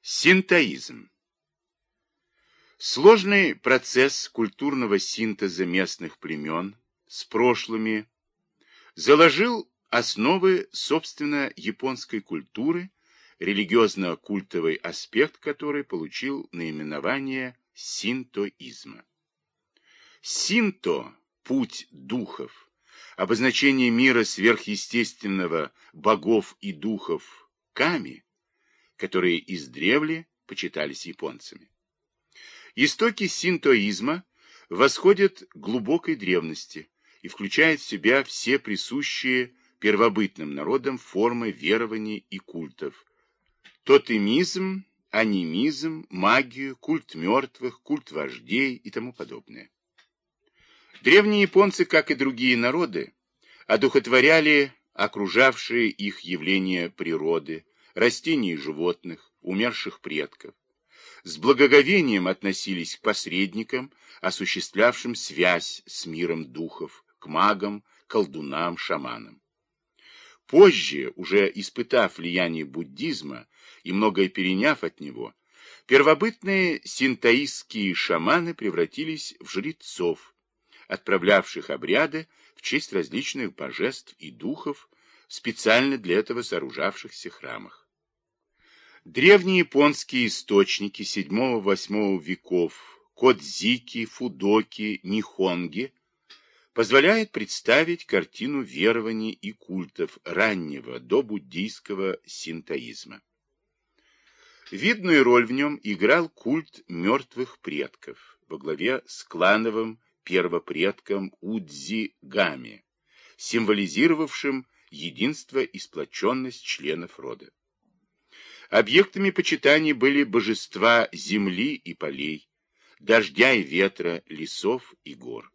Синтоизм. Сложный процесс культурного синтеза местных племен с прошлыми заложил основы, собственно, японской культуры, религиозно-культовый аспект которой получил наименование синтоизма. Синто – путь духов, обозначение мира сверхъестественного богов и духов ками, которые издревле почитались японцами. Истоки синтоизма восходят к глубокой древности и включают в себя все присущие первобытным народам формы верований и культов. Тотемизм, анимизм, магию, культ мертвых, культ вождей и тому подобное. Древние японцы, как и другие народы, одухотворяли окружавшие их явления природы, растений и животных, умерших предков. С благоговением относились к посредникам, осуществлявшим связь с миром духов, к магам, колдунам, шаманам. Позже, уже испытав влияние буддизма и многое переняв от него, первобытные синтоистские шаманы превратились в жрецов, отправлявших обряды в честь различных божеств и духов, специально для этого сооружавшихся храмах. Древние японские источники VII-VIII веков, Кодзики, Фудоки, Нихонги позволяет представить картину верований и культов раннего до буддийского синтоизма. Видную роль в нем играл культ мертвых предков во главе с клановым первопредком Удзи-Гами, символизировавшим единство и сплоченность членов рода. Объектами почитания были божества земли и полей, дождя и ветра, лесов и гор.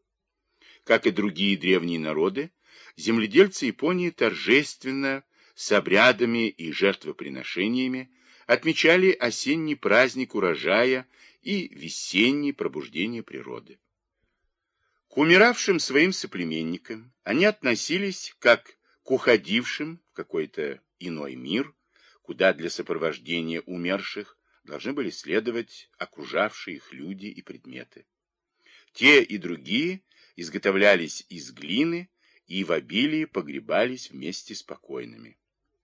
Как и другие древние народы, земледельцы Японии торжественно, с обрядами и жертвоприношениями, отмечали осенний праздник урожая и весеннее пробуждение природы. К умиравшим своим соплеменникам они относились как к уходившим в какой-то иной мир, куда для сопровождения умерших должны были следовать окружавшие их люди и предметы. Те и другие изготовлялись из глины и в обилии погребались вместе с покойными.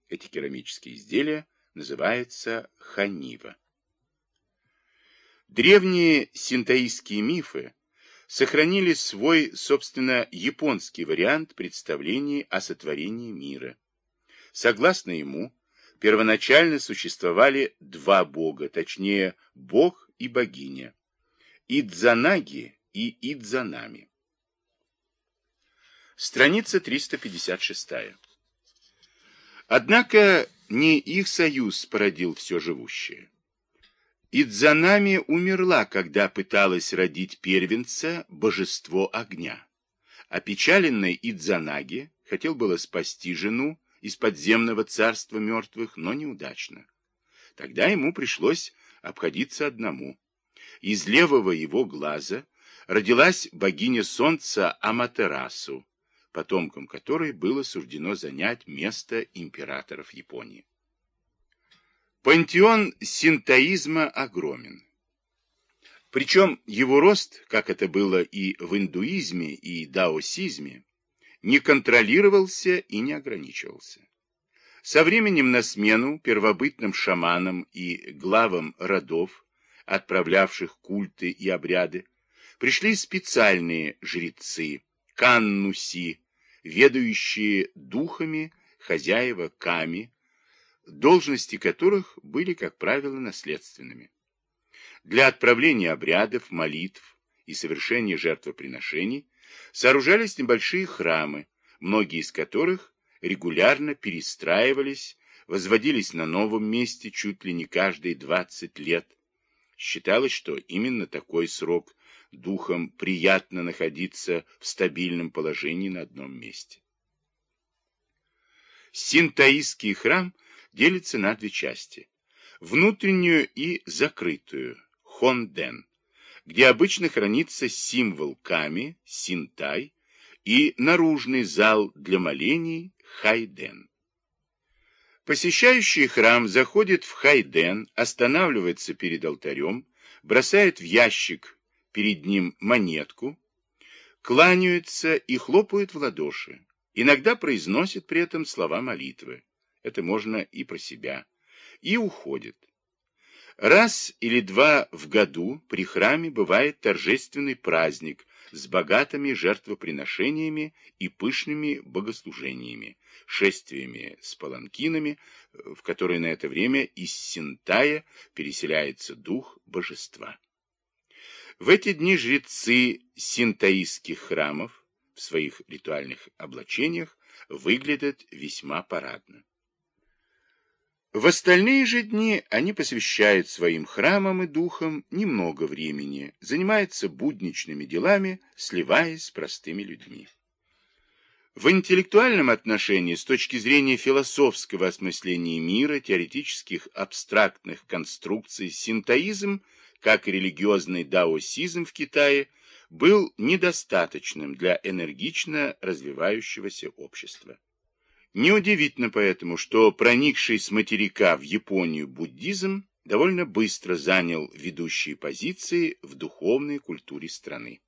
Эти керамические изделия называются ханива. Древние синтоистские мифы сохранили свой, собственно, японский вариант представлений о сотворении мира. Согласно ему, первоначально существовали два бога, точнее, бог и богиня, Идзанаги и Идзанами. Страница 356. Однако не их союз породил все живущее. Идзанами умерла, когда пыталась родить первенца божество огня. Опечаленный Идзанаги хотел было спасти жену из подземного царства мертвых, но неудачно. Тогда ему пришлось обходиться одному. Из левого его глаза родилась богиня солнца Аматерасу, потомкам которой было суждено занять место императоров Японии. Пантеон синтоизма огромен. Причем его рост, как это было и в индуизме, и даосизме, не контролировался и не ограничивался. Со временем на смену первобытным шаманам и главам родов, отправлявших культы и обряды, пришли специальные жрецы, каннуси, ведающие духами хозяева ками, должности которых были, как правило, наследственными. Для отправления обрядов, молитв и совершения жертвоприношений сооружались небольшие храмы, многие из которых регулярно перестраивались, возводились на новом месте чуть ли не каждые 20 лет. Считалось, что именно такой срок духом приятно находиться в стабильном положении на одном месте. Синтаистский храм делится на две части. Внутреннюю и закрытую, хонден, где обычно хранится символ ками, синтай, и наружный зал для молений, хайден. Посещающий храм заходит в хайден, останавливается перед алтарем, бросает в ящик перед ним монетку, кланяются и хлопают в ладоши. Иногда произносит при этом слова молитвы. Это можно и про себя. И уходит. Раз или два в году при храме бывает торжественный праздник с богатыми жертвоприношениями и пышными богослужениями, шествиями с паланкинами, в которые на это время из Синтая переселяется дух божества. В эти дни жрецы синтаистских храмов в своих ритуальных облачениях выглядят весьма парадно. В остальные же дни они посвящают своим храмам и духам немного времени, занимаются будничными делами, сливаясь с простыми людьми. В интеллектуальном отношении, с точки зрения философского осмысления мира, теоретических абстрактных конструкций, синтоизм, как религиозный даосизм в Китае, был недостаточным для энергично развивающегося общества. Неудивительно поэтому, что проникший с материка в Японию буддизм довольно быстро занял ведущие позиции в духовной культуре страны.